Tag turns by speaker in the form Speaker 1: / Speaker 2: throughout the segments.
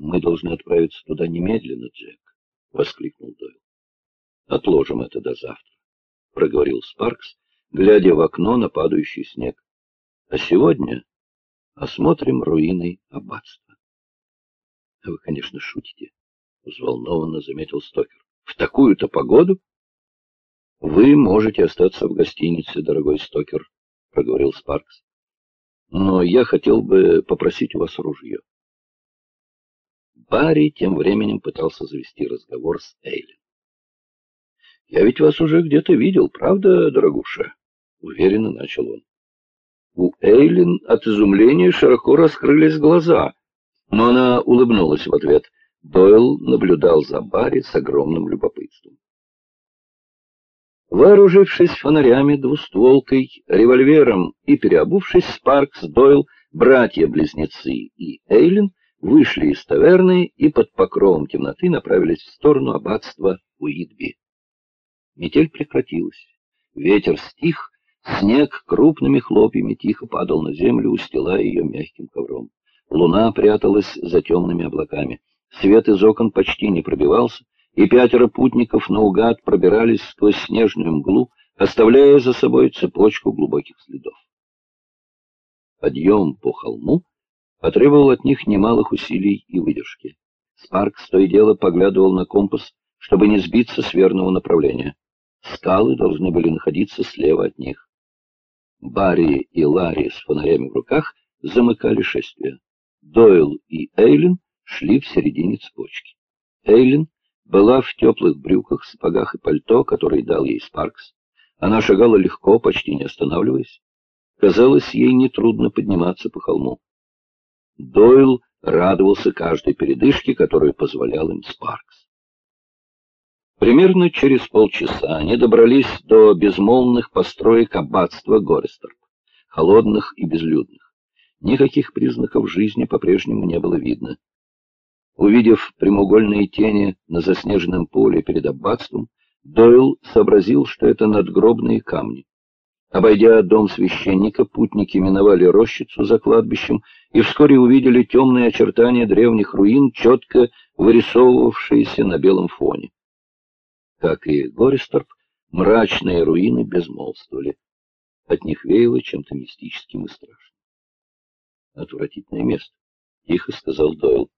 Speaker 1: Мы должны отправиться туда немедленно, Джек, — воскликнул Дойл. Отложим это до завтра, — проговорил Спаркс, глядя в окно на падающий снег. А сегодня осмотрим руины аббатства. — Вы, конечно, шутите, — взволнованно заметил Стокер. — В такую-то погоду? — Вы можете остаться в гостинице, дорогой Стокер, — проговорил Спаркс. — Но я хотел бы попросить у вас ружье. Барри тем временем пытался завести разговор с Эйлин. «Я ведь вас уже где-то видел, правда, дорогуша?» — уверенно начал он. У Эйлин от изумления широко раскрылись глаза, но она улыбнулась в ответ. Дойл наблюдал за Барри с огромным любопытством. Вооружившись фонарями, двустволкой, револьвером и переобувшись, Спаркс, Дойл, братья-близнецы и Эйлин вышли из таверны и под покровом темноты направились в сторону аббатства Уитби. Метель прекратилась. Ветер стих, снег крупными хлопьями тихо падал на землю, устилая ее мягким ковром. Луна пряталась за темными облаками. Свет из окон почти не пробивался, и пятеро путников наугад пробирались сквозь снежную мглу, оставляя за собой цепочку глубоких следов. Подъем по холму потребовал от них немалых усилий и выдержки. Спаркс то и дело поглядывал на компас, чтобы не сбиться с верного направления. Скалы должны были находиться слева от них. Барри и Ларри с фонарями в руках замыкали шествие. Дойл и Эйлин шли в середине цепочки. Эйлин была в теплых брюках, сапогах и пальто, которые дал ей Спаркс. Она шагала легко, почти не останавливаясь. Казалось, ей нетрудно подниматься по холму. Дойл радовался каждой передышке, которую позволял им Спаркс. Примерно через полчаса они добрались до безмолвных построек аббатства Горесторп, холодных и безлюдных. Никаких признаков жизни по-прежнему не было видно. Увидев прямоугольные тени на заснеженном поле перед аббатством, Дойл сообразил, что это надгробные камни. Обойдя дом священника, путники миновали рощицу за кладбищем и вскоре увидели темные очертания древних руин, четко вырисовывавшиеся на белом фоне. Как и Гористорп, мрачные руины безмолвствовали. От них веяло чем-то мистическим и страшным. «Отвратительное место», — тихо сказал Дойл.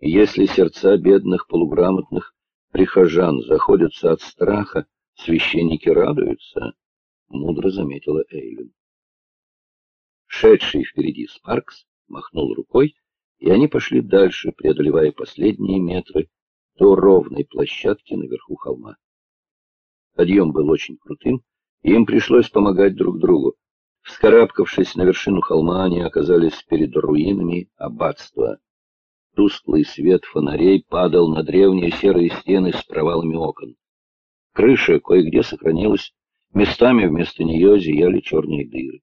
Speaker 1: «Если сердца бедных полуграмотных прихожан заходятся от страха, священники радуются». — мудро заметила Эйлин. Шедший впереди Спаркс махнул рукой, и они пошли дальше, преодолевая последние метры до ровной площадки наверху холма. Подъем был очень крутым, и им пришлось помогать друг другу. Вскарабкавшись на вершину холма, они оказались перед руинами аббатства. Тусклый свет фонарей падал на древние серые стены с провалами окон. Крыша кое-где сохранилась, Местами вместо нее зияли черные дыры.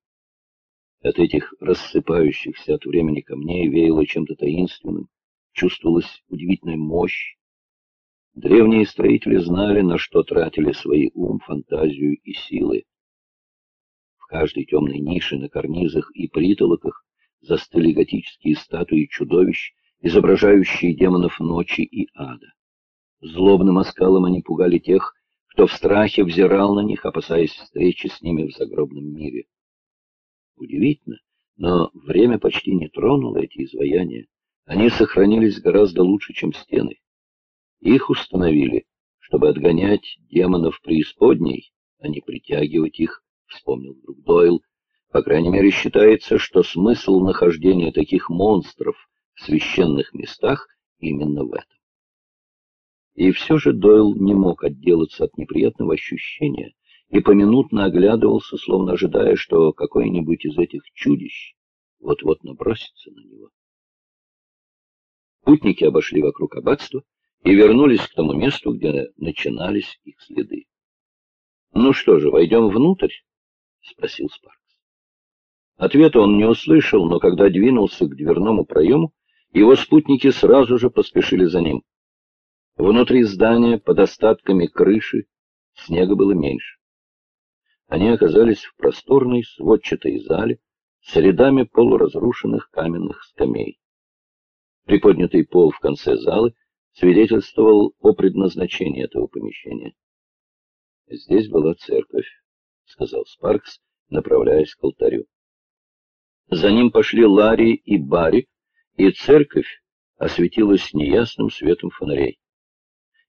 Speaker 1: От этих рассыпающихся от времени камней веяло чем-то таинственным, чувствовалась удивительная мощь. Древние строители знали, на что тратили свои ум, фантазию и силы. В каждой темной нише на карнизах и притолоках застыли готические статуи чудовищ, изображающие демонов ночи и ада. Злобным оскалом они пугали тех, кто в страхе взирал на них, опасаясь встречи с ними в загробном мире. Удивительно, но время почти не тронуло эти изваяния. Они сохранились гораздо лучше, чем стены. Их установили, чтобы отгонять демонов преисподней, а не притягивать их, вспомнил вдруг Дойл. По крайней мере, считается, что смысл нахождения таких монстров в священных местах именно в этом. И все же Дойл не мог отделаться от неприятного ощущения и поминутно оглядывался, словно ожидая, что какое-нибудь из этих чудищ вот-вот набросится на него. Путники обошли вокруг аббатства и вернулись к тому месту, где начинались их следы. «Ну что же, войдем внутрь?» — спросил Спаркс. Ответа он не услышал, но когда двинулся к дверному проему, его спутники сразу же поспешили за ним. Внутри здания, под остатками крыши, снега было меньше. Они оказались в просторной сводчатой зале с рядами полуразрушенных каменных скамей. Приподнятый пол в конце залы свидетельствовал о предназначении этого помещения. «Здесь была церковь», — сказал Спаркс, направляясь к алтарю. За ним пошли Ларри и Барри, и церковь осветилась неясным светом фонарей.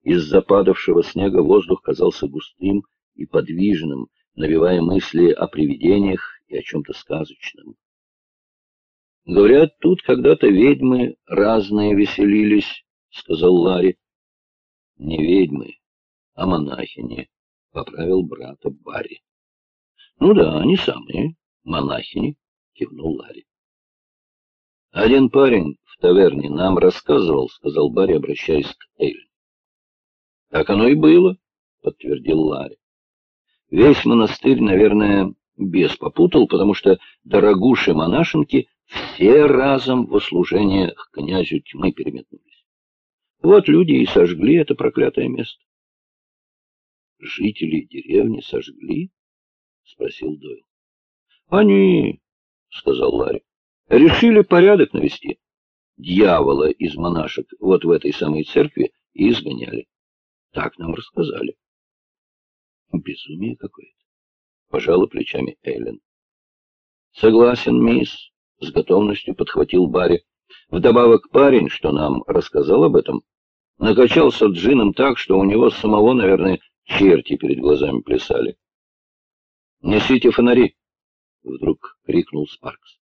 Speaker 1: Из западавшего снега воздух казался густым и подвижным, навевая мысли о привидениях и о чем-то сказочном. «Говорят, тут когда-то ведьмы разные веселились», — сказал Ларри. «Не ведьмы, а монахини», — поправил брата Барри. «Ну да, они самые, монахини», — кивнул Ларри. «Один парень в таверне нам рассказывал», — сказал Барри, обращаясь к Эйль. «Так оно и было», — подтвердил Ларри. «Весь монастырь, наверное, бес попутал, потому что дорогуши-монашенки все разом в услужение к князю тьмы переметнулись. Вот люди и сожгли это проклятое место. «Жители деревни сожгли?» — спросил Дойл. «Они, — сказал Ларри, — решили порядок навести. Дьявола из монашек вот в этой самой церкви и изгоняли. Так нам рассказали». «Безумие какое-то», — пожала плечами Эллен. «Согласен, мисс», — с готовностью подхватил Барри. Вдобавок парень, что нам рассказал об этом, накачался джином так, что у него самого, наверное, черти перед глазами плясали. «Несите фонари!» — вдруг крикнул Спаркс.